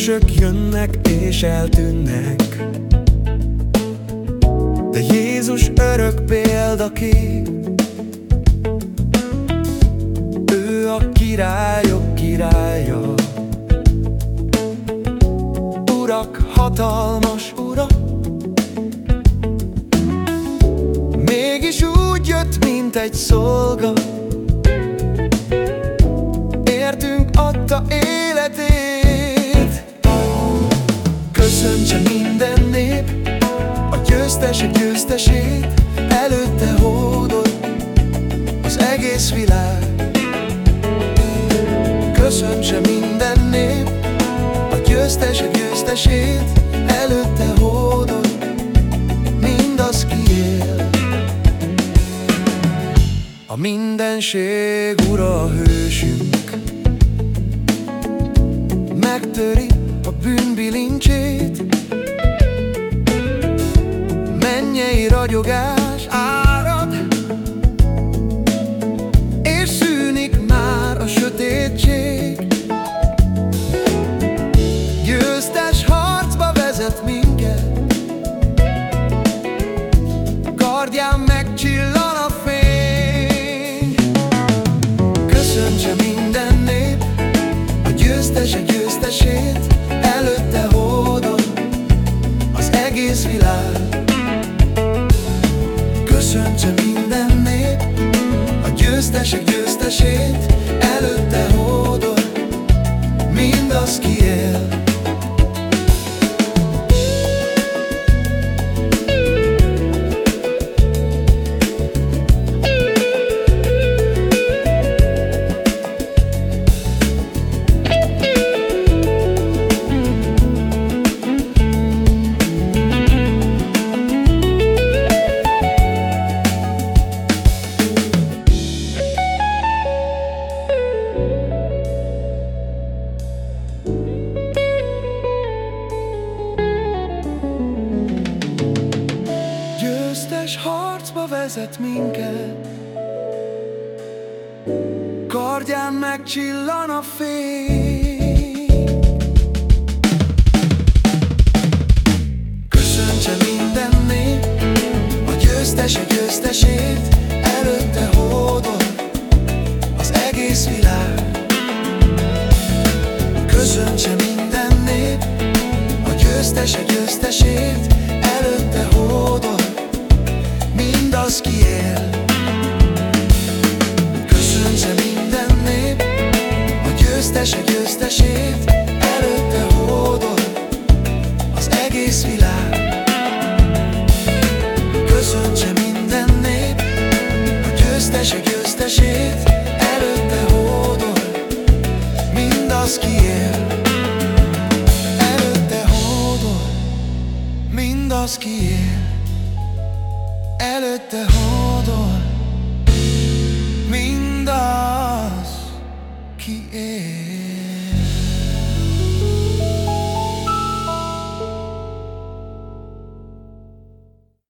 Hősök jönnek és eltűnnek. De Jézus örök példakép Ő a királyok királya. Urak, hatalmas urak. Mégis úgy jött, mint egy szolga győztesek győztesét Előtte hódol Az egész világ. Köszöntse minden nép A győztesek győztesét Előtte hódol Mindaz ki él A mindenség ura a hősünk Megtöri a bűnbilincsét Mennyei ragyogás árad És szűnik már a sötétség. Győztes harcba vezet minket Kardján megcsillan a fény. Köszöntse minden nép A győztese győztesét Mindaz ki él Győztes harcba vezet minket. Kardján megcsillan a fény. Köszöntse minden nép A győztese győztesét győztese győztesét Előtte hódol Az egész világ. Köszöntse minden nép A győztese győztesét Előtte hódol. Mindaz ki él Előtte hódol. Mindaz ki él Előtte hódol